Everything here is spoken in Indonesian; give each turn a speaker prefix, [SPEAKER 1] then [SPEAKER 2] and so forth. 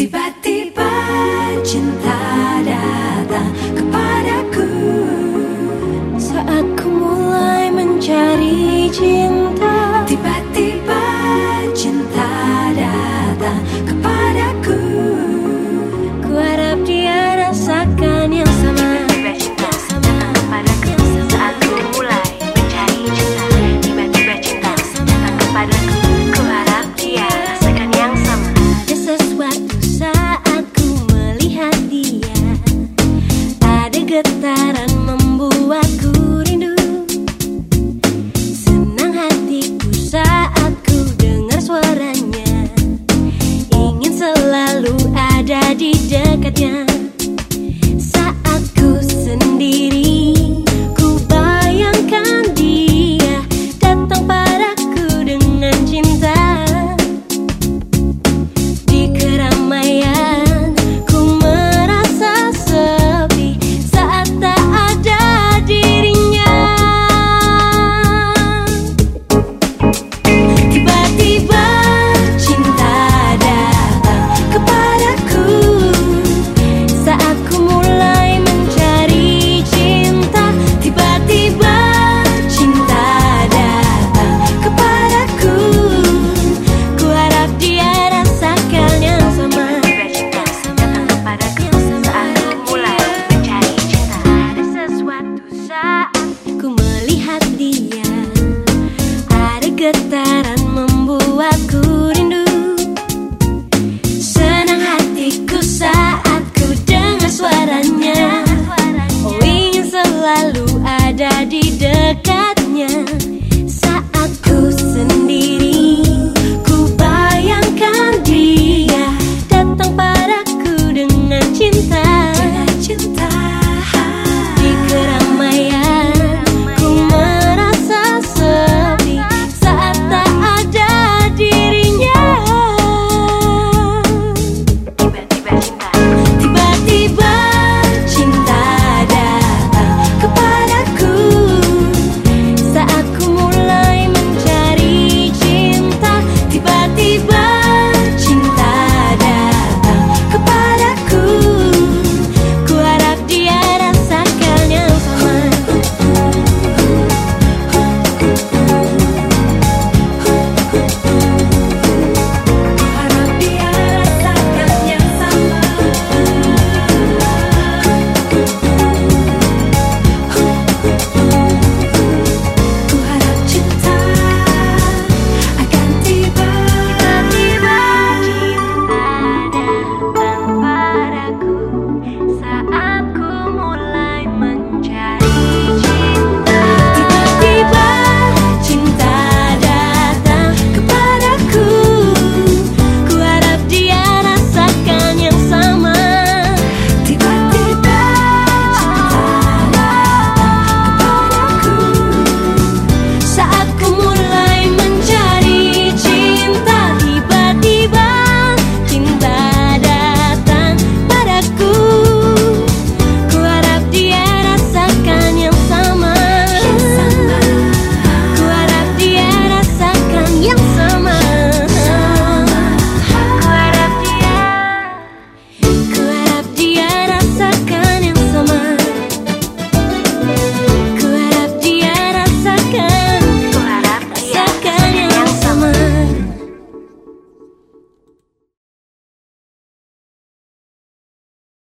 [SPEAKER 1] Tiba-tiba cinta datang kepadaku.
[SPEAKER 2] Saat ku mulai mencari cinta
[SPEAKER 3] saat ku
[SPEAKER 2] melihat dia. Ada getaran membuatku rindu. Senang hatiku saat ku dengar suaranya. Ingin selalu ada di dekatnya libertad.